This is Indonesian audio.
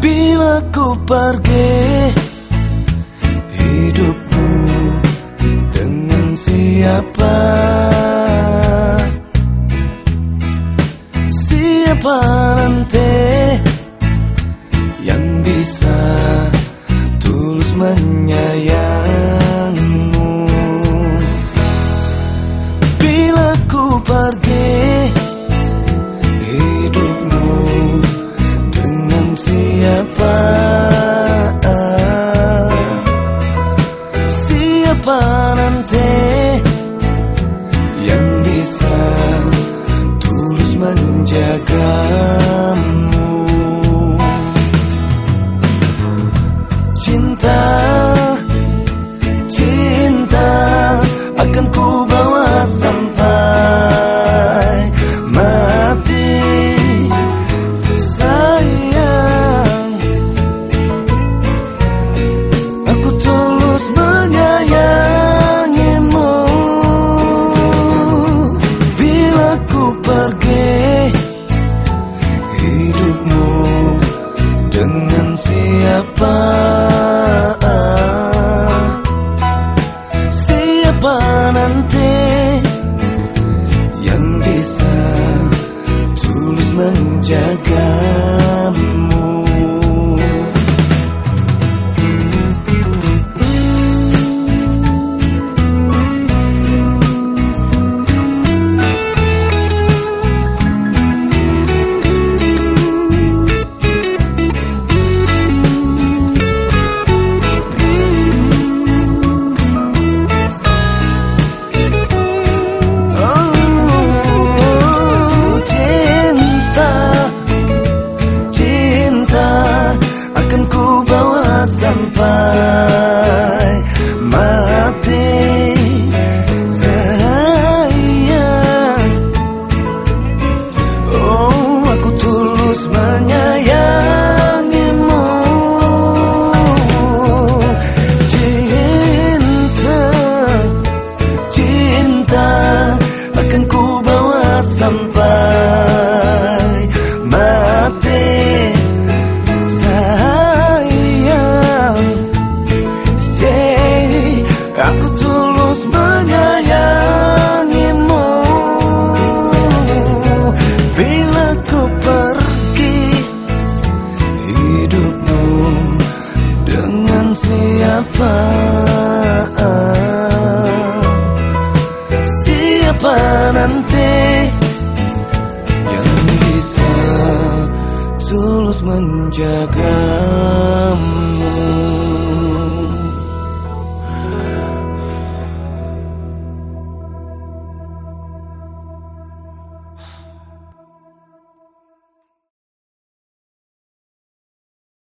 Bila ku pergi Hidupmu dengan siapa? Siapa nanti Yang bisa tulus menyayangmu akan ku bawa sampai mati. Sayang, aku tulus menyayangimu. Bila ku pergi hidupmu dengan siapa bawa siapa? Siapa nanti yang bisa tulus menjagamu